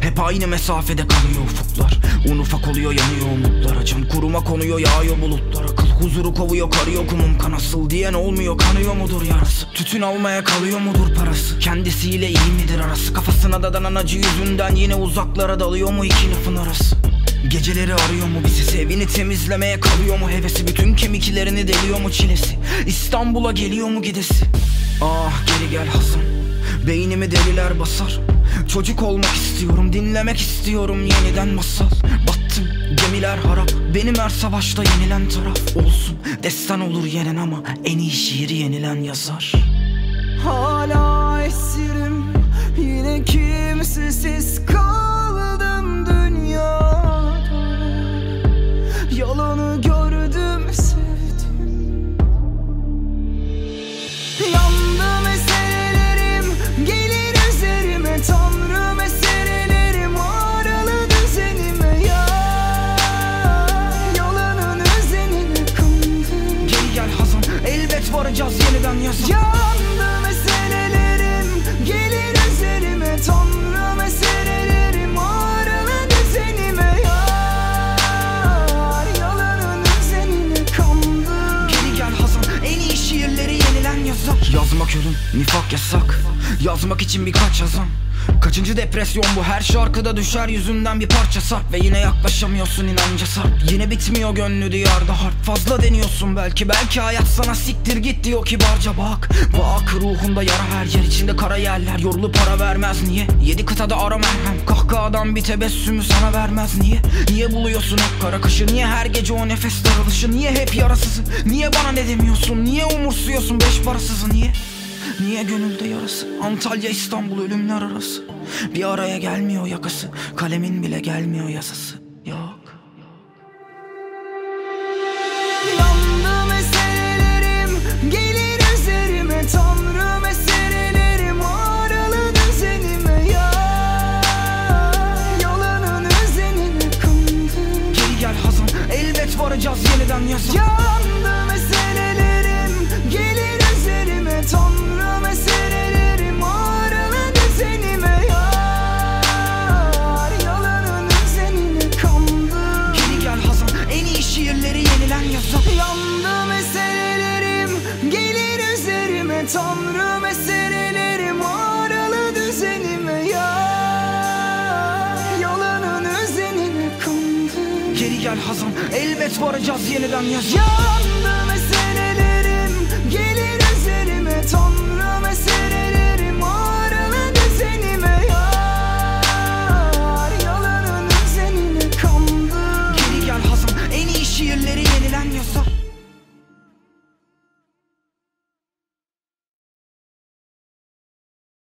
Hep aynı mesafede kalıyor ufuklar. Un ufak oluyor yanıyor umutlar. Cam kuruma konuyor yağıyor bulutlar. Akıl huzuru kovuyor karıyor kumum kan. Asıl diyen olmuyor kanıyor mudur yarası? Tütün almaya kalıyor mudur parası? Kendisiyle iyi midir arası? Kafasına dadanan acı yüzünden yine uzaklara dalıyor mu iki lafın arası? Geceleri arıyor mu bizi? Evini temizlemeye kalıyor mu hevesi? Bütün kemiklerini deliyor mu çilesi? İstanbul'a geliyor mu gidesi? Ah geri gel Hasan. Beynimi deliler basar Çocuk olmak istiyorum dinlemek istiyorum. Yeniden masal Battım. Gemiler harap. Benim her savaşta yenilen taraf Olsun. Destan olur yenen ama En iyi şiiri yenilen yazar. Hala esirim. Yine kimsesiz elbet varacağız yeniden yazar Yandı meselelerim Gelir üzerime. Tanrı meselelerim Ağrılı düzenime yar Yalanın üzerine kandım Geri gel Hasan en iyi şiirleri yenilen yazar. Yazmak ölüm nifak yasak. Yazmak için birkaç yazan Kaçıncı depresyon bu? Her şarkıda düşer yüzünden bir parça sarp. Ve yine yaklaşamıyorsun inanca sarp. Yine bitmiyor gönlü diyarda harp. Fazla deniyorsun belki. Belki hayat sana siktir git diyor kibarca bak. Bak ruhunda yara her yer. İçinde kara yerler. Yorulup para vermez. Niye? Yedi kıtada ara merhem. Kahkahadan bir tebessümü sana vermez. Niye? Niye buluyorsun hep kara kışı? Niye her gece o nefes daralışı? Niye hep yarasızı? Niye bana ne demiyorsun? Niye umursuyorsun beş parasızı? Niye Niye gönülde yarası Antalya İstanbul ölümler arası. Bir araya gelmiyor yakası. Kalemin bile gelmiyor yazısı Yok. Yandı meselelerim Gelir üzerime. Tanrı meselelerim Ağrılı düzenime yar Yalanın özenine kandım Geri gel Hazan elbet varacağız yeniden yazan Yandı Yine Tanrı meselelerim aralı düzenime ya. Yalanın özenine kandım Geri gel Hazan elbet varacağız yeniden yaz. Yandı meselelerim gelir üzerime. Tanrı meselelerim aralı düzenime ya. Yalanın özenine kandım Geri gel Hazan en iyi şiirleri yenilen yazar